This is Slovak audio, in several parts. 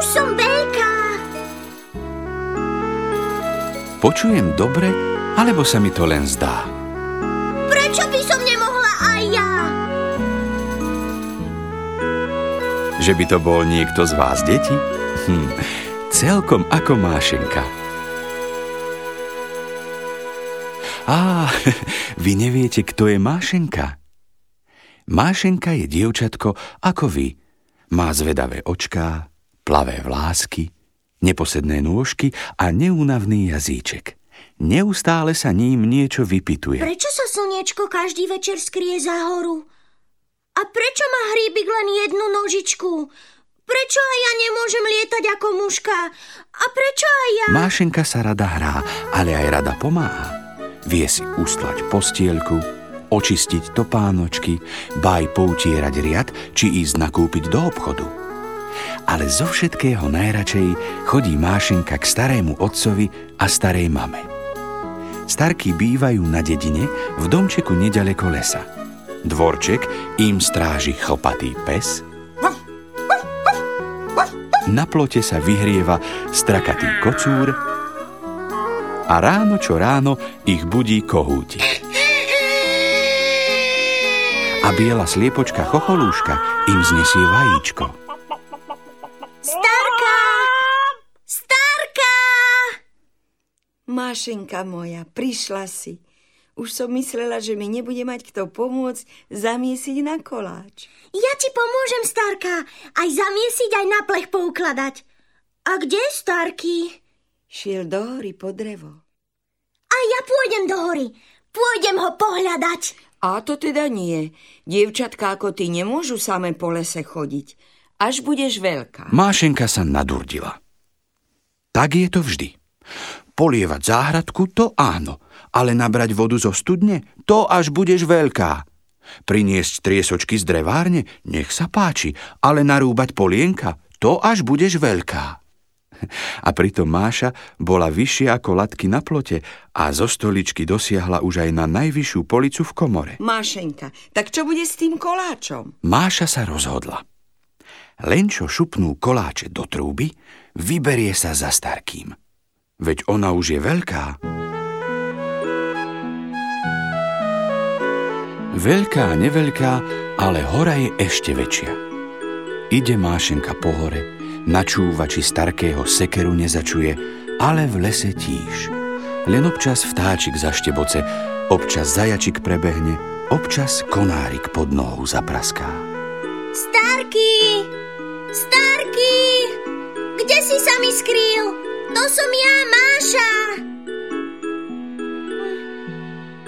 Už som veľká. Počujem dobre, alebo sa mi to len zdá? Prečo by som nemohla aj ja? Že by to bol niekto z vás, deti? Hm, celkom ako Mášenka. Á, vy neviete, kto je Mášenka? Mášenka je dievčatko ako vy. Má zvedavé očká, plavé vlásky, neposedné nôžky a neúnavný jazyček. Neustále sa ním niečo vypituje. Prečo sa slniečko každý večer skrie za horu? A prečo má hríbik len jednu nožičku? Prečo aj ja nemôžem lietať ako muška? A prečo aj ja... Mášenka sa rada hrá, ale aj rada pomáha. Vie si ustlať postielku, očistiť topánočky, baj poutierať riad, či ísť nakúpiť do obchodu. Ale zo všetkého najradšej chodí Mášenka k starému otcovi a starej mame. Starky bývajú na dedine v domčeku nedaleko lesa. Dvorček im stráži chlpatý pes, na plote sa vyhrieva strakatý kocúr a ráno čo ráno ich budí kohútik. A biela sliepočka chocholúška im znesie vajíčko. Mášenka moja, prišla si. Už som myslela, že mi nebude mať kto pomôcť zamiesiť na koláč. Ja ti pomôžem, Starka, aj zamiesiť, aj na plech poukladať. A kde je Starky? Šiel do hory po drevo. A ja pôjdem do hory. Pôjdem ho pohľadať. A to teda nie. Dievčatka ako ty nemôžu same po lese chodiť. Až budeš veľká. Mášenka sa nadurdila. Tak je to vždy. Polievať záhradku, to áno, ale nabrať vodu zo studne, to až budeš veľká. Priniesť triesočky z drevárne, nech sa páči, ale narúbať polienka, to až budeš veľká. A pritom Máša bola vyššia ako latky na plote a zo stoličky dosiahla už aj na najvyššiu policu v komore. Mášenka, tak čo bude s tým koláčom? Máša sa rozhodla. Len čo šupnú koláče do trúby, vyberie sa za starkým. Veď ona už je veľká. Veľká, neveľká, ale hora je ešte väčšia. Ide Mášenka po hore, načúva, či starkého sekeru nezačuje, ale v lese tíž. Len občas vtáčik zašteboce, občas zajačik prebehne, občas konárik pod nohou zapraská. Starky! Starky! Kde si sa mi skrýl? To som ja, Máša!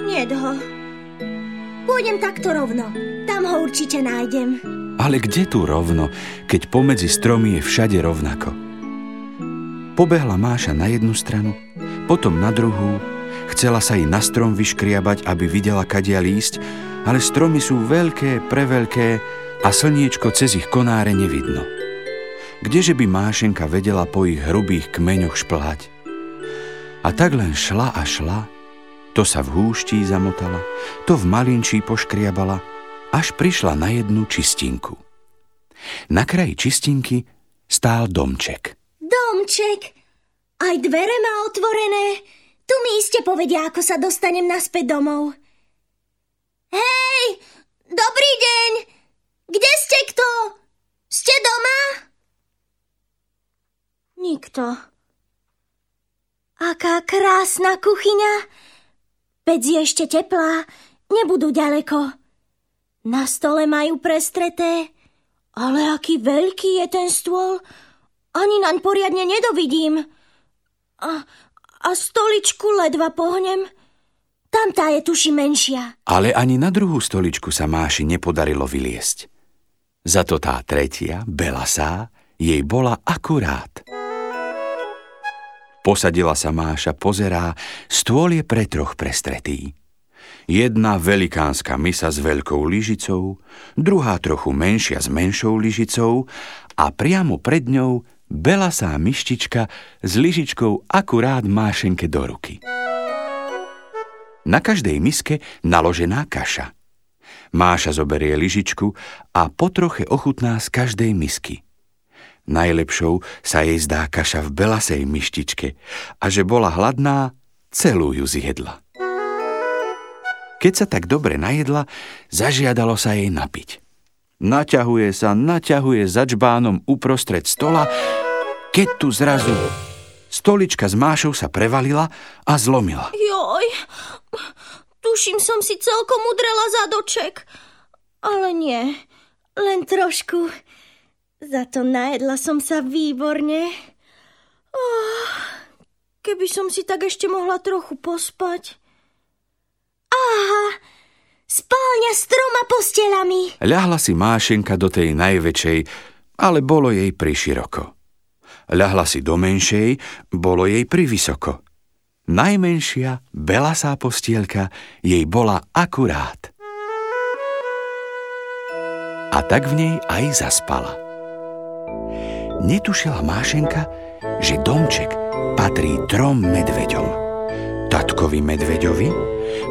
Nie ho. Pôjdem takto rovno. Tam ho určite nájdem. Ale kde tu rovno, keď pomedzi stromy je všade rovnako? Pobehla Máša na jednu stranu, potom na druhú, chcela sa jej na strom vyškriabať, aby videla kadia lísť, ale stromy sú veľké, preveľké a slniečko cez ich konáre nevidno. Kdeže by Mášenka vedela po ich hrubých kmeňoch šplhať? A tak len šla a šla, to sa v húští zamotala, to v malinčí poškriabala, až prišla na jednu čistinku. Na kraji čistinky stál domček. Domček? Aj dvere má otvorené. Tu mi iste povedia, ako sa dostanem naspäť domov. Hej, dobrý deň. Kde ste kto? Ste doma? Nikto. Aká krásna kuchyňa. Pec je ešte teplá, nebudú ďaleko. Na stole majú prestreté, ale aký veľký je ten stôl. Ani naň poriadne nedovidím. A, a stoličku ledva pohnem. Tam tá je tuši menšia. Ale ani na druhú stoličku sa Máši nepodarilo vyliesť. Za to tá tretia, belasá, jej bola akurát. Posadila sa Máša, pozerá, stôl je pre troch prestretý. Jedna velikánska misa s veľkou lyžicou, druhá trochu menšia s menšou lyžicou a priamo pred ňou belasá myštička s lyžičkou akurát mášenke do ruky. Na každej miske naložená kaša. Máša zoberie lyžičku a potroche ochutná z každej misky. Najlepšou sa jej zdá kaša v belasej myštičke a že bola hladná, celú ju zjedla. Keď sa tak dobre najedla, zažiadalo sa jej napiť. Naťahuje sa, naťahuje za čbánom uprostred stola, keď tu zrazu stolička s mášou sa prevalila a zlomila. Joj, tuším som si celkom udrela zadoček. Ale nie, len trošku. Za to najedla som sa výborne. Oh, keby som si tak ešte mohla trochu pospať. Aha, spálňa s troma postelami. Ľahla si Mášenka do tej najväčšej, ale bolo jej priširoko. Ľahla si do menšej, bolo jej privysoko. Najmenšia, belasá postielka jej bola akurát. A tak v nej aj zaspala. Netušila Mášenka, že domček patrí trom medveďom. Tatkovi medveďovi,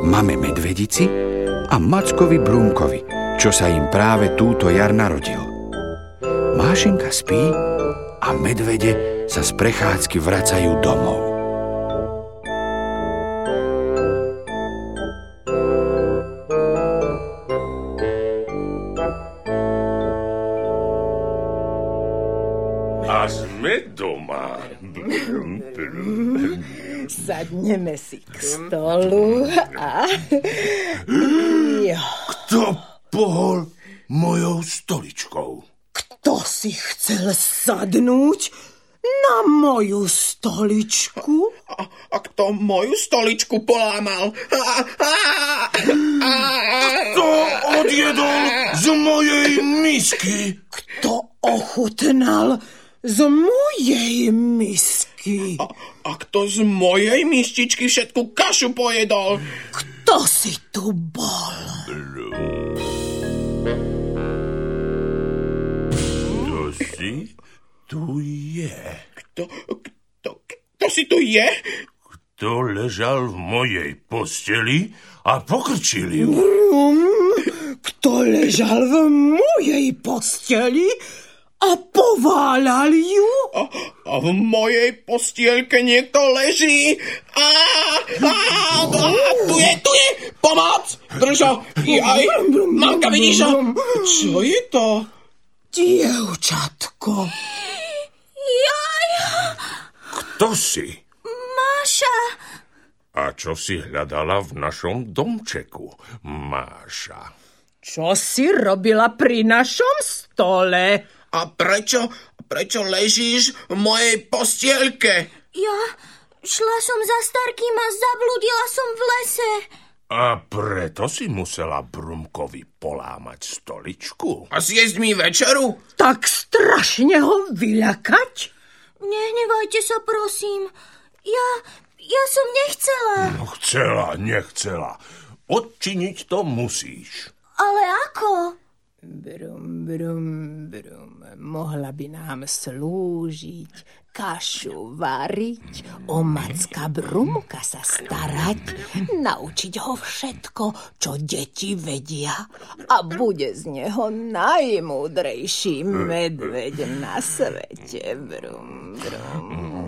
mame medvedici a Mackovi Brúmkovi, čo sa im práve túto jar narodil. Mášenka spí a medvede sa z prechádzky vracajú domov. Sadneme si k stolu a... Jo. Kto pohol mojou stoličkou? Kto si chcel sadnúť na moju stoličku? A, a kto moju stoličku polámal? A, a, a, kto odjedol z mojej misky? Kto ochutnal z mojej misky? A, a kto z mojej myštičky všetku kašu pojedol? Kto si tu bol? Kto si tu je? Kto, kto, kto si tu je? Kto ležal v mojej posteli a pokrčil ju? Kto ležal v mojej posteli a pováľal ju? A, a v mojej postielke niekto leží. A, a, a, tu je, tu je, pomoc! Držo, aj, mamka, vidíš ho? Čo je to? Dievčatko. Jaj, Kto si? Máša, A čo si hľadala v našom domčeku, Máša? Čo si robila pri našom stole? A prečo, prečo ležíš v mojej postielke? ja šla som za starkým a zabludila som v lese. A preto si musela Brumkovi polámať stoličku? A zjesť mi večeru? Tak strašne ho vyľakať? Nehnevajte sa, prosím. Ja, ja som nechcela. No chcela, nechcela. Odčiniť to musíš. Ale ako? Brum, brum. Mohla by nám slúžiť, kašu variť, o macka Brumka sa starať, naučiť ho všetko, čo deti vedia a bude z neho najmúdrejší medveď na svete. Brum, brum.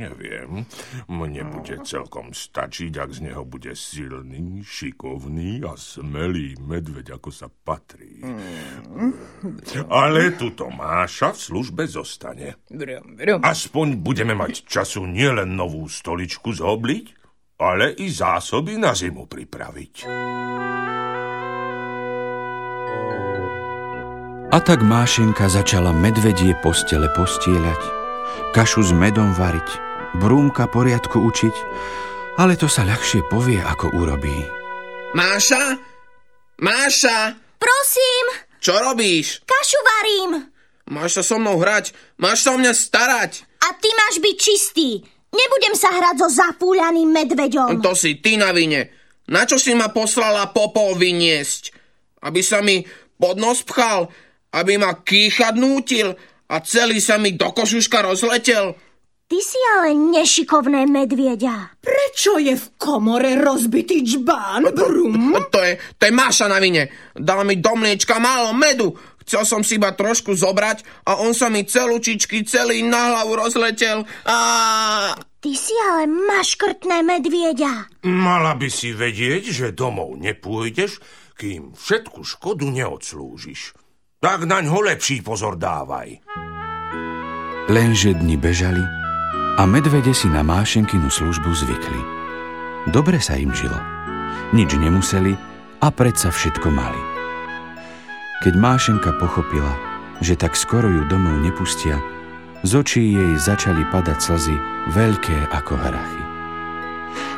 Neviem. Mne bude celkom stačiť, ak z neho bude silný, šikovný a smelý medveď, ako sa patrí. Ale tuto Máša v službe zostane. Aspoň budeme mať času nielen novú stoličku zhobliť, ale i zásoby na zimu pripraviť. A tak Mášenka začala medvedie postele postieľať, kašu s medom variť, brúmka poriadku učiť, ale to sa ľahšie povie, ako urobí. Máša? Máša? Prosím, Čo robíš? kašu varím. Máš sa so mnou hrať? Máš sa o mňa starať? A ty máš byť čistý. Nebudem sa hrať so zapúľaným medveďom. To si ty na vine. Na čo si ma poslala popol vyniesť? Aby sa mi pod nos pchal? Aby ma kýchať nútil? A celý sa mi do košuška rozletel? Ty si ale nešikovné medvieďa. Prečo je v komore rozbitý čbán, Brum? To je, to je Máša na vine. Dala mi do mliečka málo medu. chcel som si iba trošku zobrať a on sa mi celúčičky celý na hlavu rozletel a... Ty si ale maškrtné medvieďa. Mala by si vedieť, že domov nepôjdeš, kým všetku škodu neodslúžiš. Tak naň ho lepší pozor dávaj. Lenže dni bežali a medvede si na Mášenkinu službu zvykli. Dobre sa im žilo. Nič nemuseli a predsa všetko mali. Keď Mášenka pochopila, že tak skoro ju domov nepustia, z očí jej začali padať slzy veľké ako hrachy.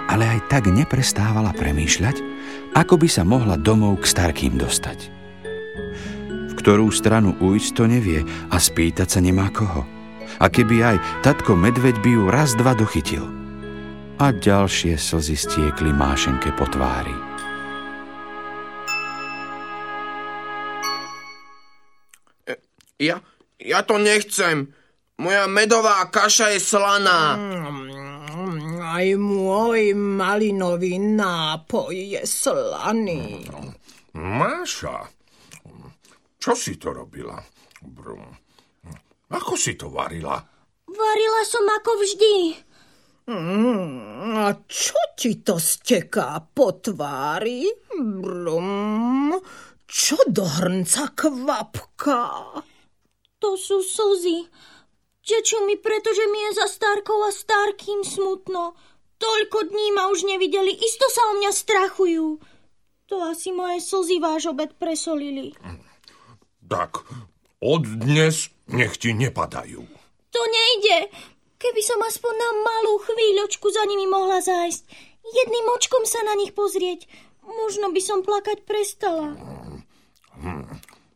Ale aj tak neprestávala premýšľať, ako by sa mohla domov k starkým dostať. V ktorú stranu ujsť to nevie a spýtať sa nemá koho. A keby aj tatko medveď by ju raz dva dochytil. A ďalšie slzy stiekli Mášenke po tvári. Ja, ja to nechcem. Moja medová kaša je slaná. Aj môj malinový nápoj je slaný. Máša, čo si to robila? Brum. Ako si to varila? Varila som ako vždy. Mm, a čo ti to steká po tvári? Brum, čo do hrnca kvapka? To sú slzy. Tečú mi, pretože mi je za Starkou a Starkým smutno. Toľko dní ma už nevideli, isto sa o mňa strachujú. To asi moje slzy váš obed presolili. Tak, od dnes nech ti nepadajú. To nejde. Keby som aspoň na malú chvíľočku za nimi mohla zájsť. Jedným očkom sa na nich pozrieť. Možno by som plakať prestala.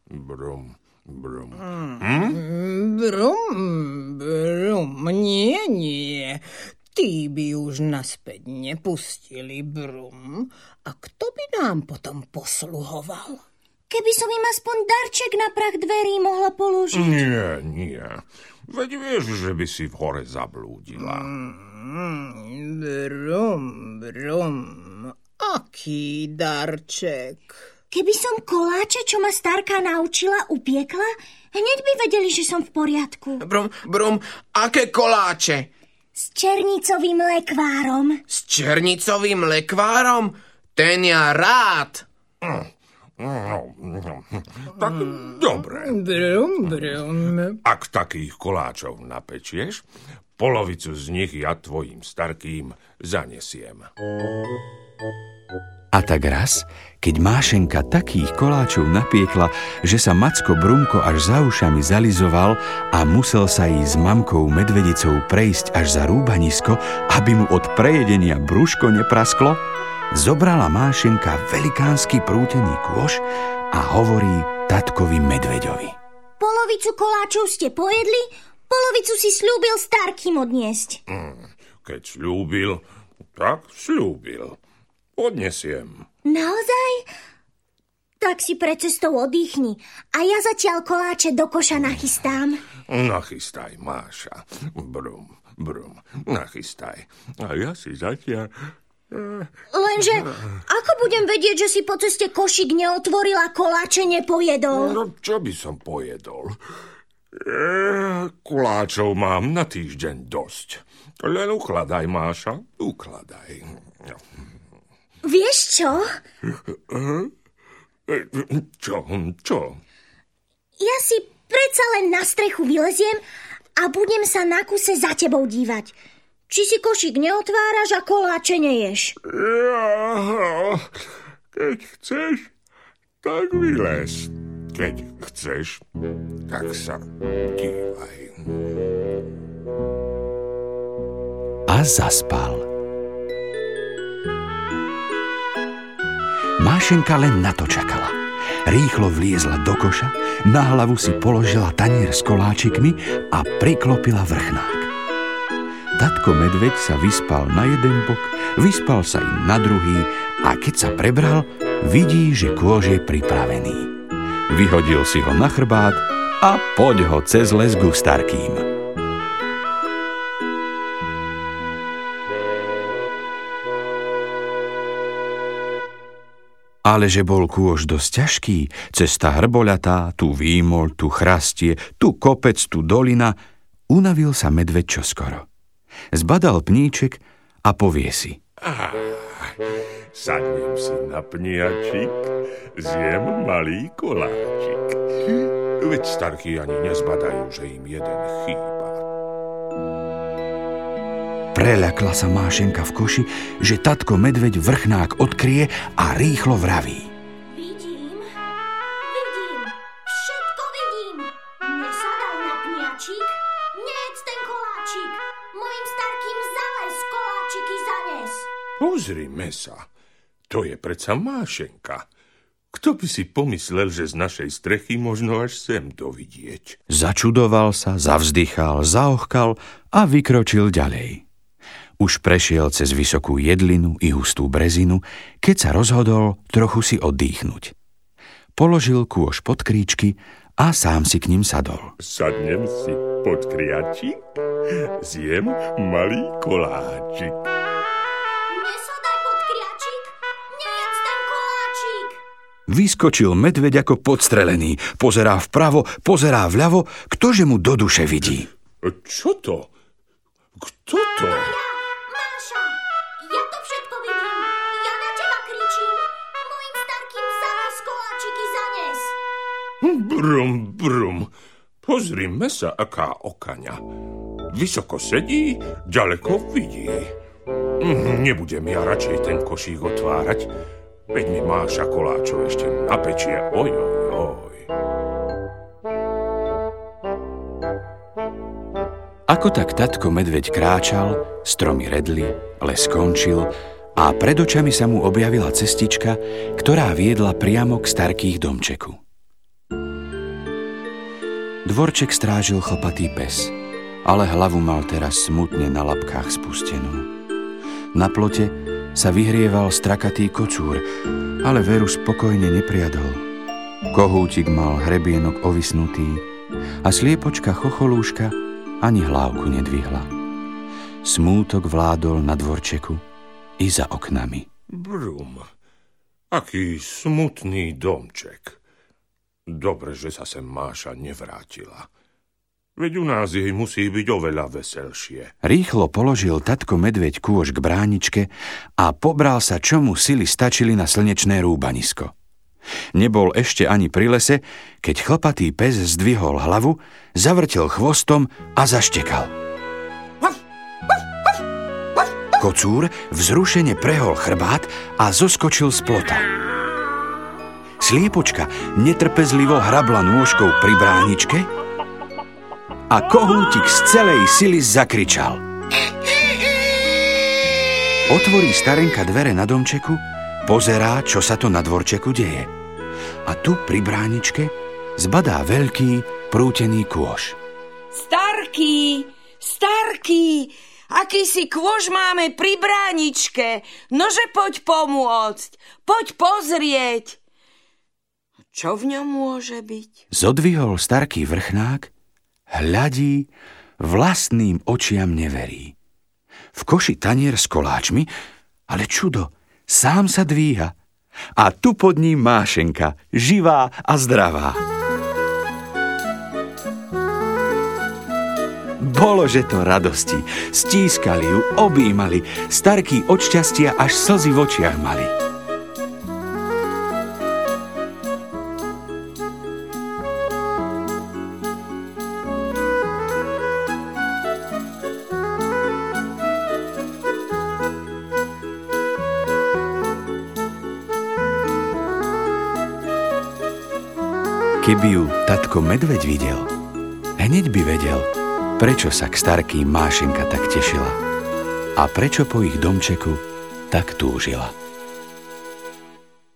Brum, brum. Brum, brum, nie, nie. Tí by už naspäť nepustili brum. A kto by nám potom posluhoval? Keby som im aspoň darček na prach dverí mohla položiť. Nie, nie. Veď vieš, že by si v hore zablúdila. Mm, brum, brum. Aký darček? Keby som koláče, čo ma starka naučila, upiekla, hneď by vedeli, že som v poriadku. Brum, brum, aké koláče? S černicovým lekvárom. S černicovým lekvárom? Ten ja rád. No, tak dobre. Brum, brum. Ak takých koláčov napečieš, polovicu z nich ja tvojim starkým zanesiem. A tak raz, keď Mášenka takých koláčov napiekla, že sa Macko Brumko až za ušami zalizoval a musel sa jej s mamkou medvedicou prejsť až za rúbanisko, aby mu od prejedenia brúško neprasklo, zobrala Mášenka velikánsky prútený kôš a hovorí tatkovi medveďovi. Polovicu koláčov ste pojedli, polovicu si slúbil starkým odniesť. Keď slúbil, tak slúbil. Odnesiem. Naozaj? Tak si pre cestou oddychni a ja zatiaľ koláče do koša nachystám. Nachystaj, Máša. Brum, brum, nachystaj. A ja si zatiaľ... Lenže ako budem vedieť, že si po ceste košík neotvoril a koláče nepojedol? No, čo by som pojedol? E, kuláčov mám na týždeň dosť. Len ukladaj, Máša, ukladaj. Vieš čo? Čo, čo? Ja si predsa len na strechu vyleziem a budem sa na kuse za tebou dívať. Či si košík neotváraš a koláče neješ. Ja, keď chceš, tak vylez. Keď chceš, tak sa dívaj. A zaspal. Mášenka len na to čakala. Rýchlo vliezla do koša, na hlavu si položila tanier s koláčikmi a priklopila vrchnák. Tatko medveď sa vyspal na jeden bok, vyspal sa im na druhý a keď sa prebral, vidí, že kôž je pripravený. Vyhodil si ho na chrbát a poď ho cez les ku starkým. Ale že bol kôž dosť ťažký, cesta hrboľatá, tu výmol, tu chrastie, tu kopec, tu dolina, unavil sa medveď čoskoro. Zbadal pníček a povie si. Ah, sadnem si na pniačik, zjem malý koláčik. Veď starky ani nezbadajú, že im jeden chýba. Preľakla sa Mášenka v koši, že tatko medveď vrchnák odkrie a rýchlo vraví. Pozrime sa, to je predsa Mášenka. Kto by si pomyslel, že z našej strechy možno až sem dovidieť? Začudoval sa, zavzdychal, zaochkal a vykročil ďalej. Už prešiel cez vysokú jedlinu i hustú brezinu, keď sa rozhodol trochu si oddychnúť. Položil kôž pod kríčky a sám si k ním sadol. Sadnem si pod kriačik, zjem malý koláčik. Vyskočil medveď ako podstrelený. Pozerá vpravo, pozerá vľavo, ktože mu do duše vidí. Čo to? Kto to? Máša, ja to všetko vidím. Ja na teba kričím. Mojim starkým zales koláčiky zanes. Brum, brum. Pozrime sa, aká okaňa. Vysoko sedí, ďaleko vidí. Mhm, Nebudem ja radšej ten košík otvárať, veď mi Máša koláčov ešte napečie. Oj, oj, oj. Ako tak tatko medveď kráčal, stromy redli, les skončil a pred očami sa mu objavila cestička, ktorá viedla priamo k starkých domčeku. Dvorček strážil chlpatý pes, ale hlavu mal teraz smutne na labkách spustenú. Na plote sa vyhrieval strakatý kocúr, ale veru spokojne nepriadol. Kohútik mal hrebienok ovisnutý a sliepočka chocholúška ani hlávku nedvihla. Smútok vládol na dvorčeku i za oknami. Brum, aký smutný domček. Dobre, že sa sem Máša nevrátila. Veď u nás jej musí byť oveľa veselšie. Rýchlo položil tatko medveď kôž k bráničke a pobral sa, čo mu sily stačili na slnečné rúbanisko. Nebol ešte ani pri lese, keď chlpatý pes zdvihol hlavu, zavrtel chvostom a zaštekal. Kocúr vzrušene prehol chrbát a zoskočil z plota. Sliepočka netrpezlivo hrabla nôžkou pri bráničke a kohútik z celej sily zakričal. Otvorí starenka dvere na domčeku, pozerá, čo sa to na dvorčeku deje. A tu pri bráničke zbadá veľký prútený kôž. Starký, starký, aký si kôž máme pri bráničke. Nože poď pomôcť, poď pozrieť. Čo v ňom môže byť? Zodvihol starký vrchnák, hľadí, vlastným očiam neverí. V koši tanier s koláčmi, ale čudo, sám sa dvíha. A tu pod ním Mášenka, živá a zdravá. Bolože to radosti. Stískali ju, objímali. Starký od šťastia až slzy v očiach mali. Keby ju tatko medveď videl, hneď by vedel, prečo sa k starkým Mášenka tak tešila a prečo po ich domčeku tak túžila.